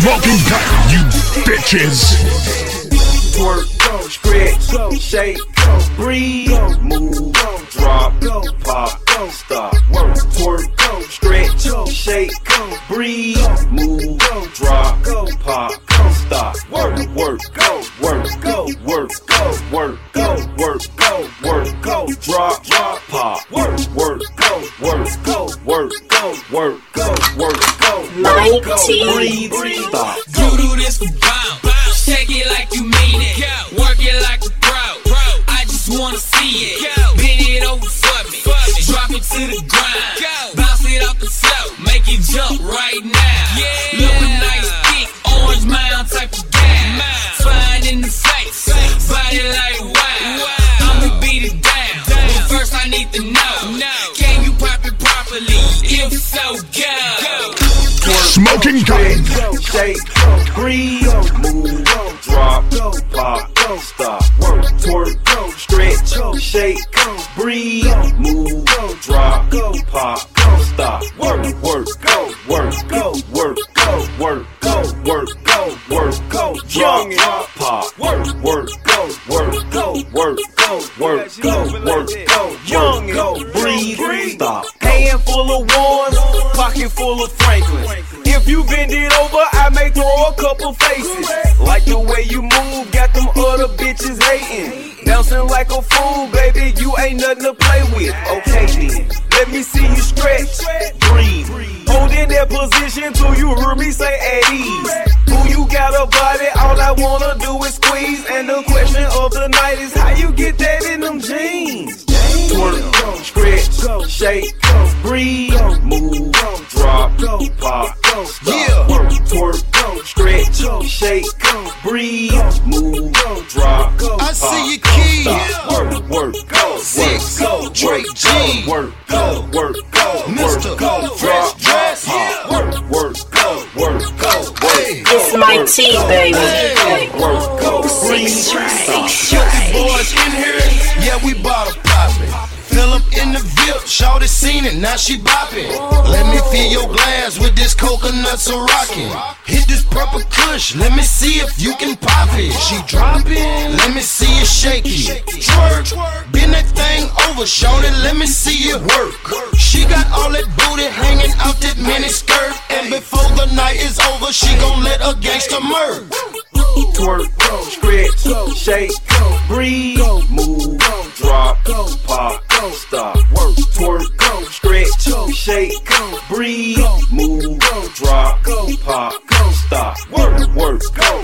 Smoking gun, you bitches. Twerk, go, stretch, shake, breathe, move, drop, pop, stop, work, twerk, stretch, go, shake, go, breathe, go, move, go, drop, go, pop, go, stop, work, work, go, work, go, work, go, work, go, work, go, work, go, drop, drop, pop, work, work, go, work, go, work, go, work, go, work, go, work, go, breathe, stop. You do this for bounce. Shake it like you mean it. Work it like a pro. I just wanna see it. Bend it over for me. Drop it to the grind. Bounce it off the floor. Make it jump right now. Look nice, thick, orange mound type of guy. Fine in the face. Body like wow. I'ma beat it down. But first I need to know. So, go. Smoking gun. shake, breathe, move, drop, pop, stop, work, twerk, stretch, shake, breathe, move, drop, pop, stop, work, work, go, work, go, work, go, work, go, work, go, work, go, drop, pop, work, work, go, work, go, work, go, work, go, work, go, young, go, breathe, stop. Hand full of ones, pocket full of Franklin. If you bend it over, I may throw a couple faces. Like the way you move, got them other bitches hating. Bouncing like a fool, baby, you ain't nothing to play with. Okay then, let me see you stretch, breathe. Hold in that position till you hear me say at ease. Who you got a body, all I wanna do is squeeze. And the question of the night is how you get that in pop, stop, work, twerk, stretch, shake, breathe, move, drop, pop, I see your key. stop, work, work, go, Six, work, go, Drake work, G. work, go, work, go, Mr. work, go, Fresh drop, Dress. pop, work, work, go, work, go, Hey. work, It's my team, tea, go, baby. work, go, breathe, stop. Guilty boys in here, yeah, we bottle poppin'. Fill up in the VIP, shorty seen it, now she boppin'. Fill your glass with this coconut rockin'. Hit this purple kush, let me see if you can pop it. She droppin', let me see you shake it. Twerk, bend that thing over, shorty, let me see you work. She got all that booty hanging out that mini skirt. And before the night is over, she gon' let a gangster murk. twerk, stretch, shake, breathe, move, drop, pop, stop, work, twerk, stretch, shake, go, breathe, move, go, drop, go, pop, go stop, work, work, go,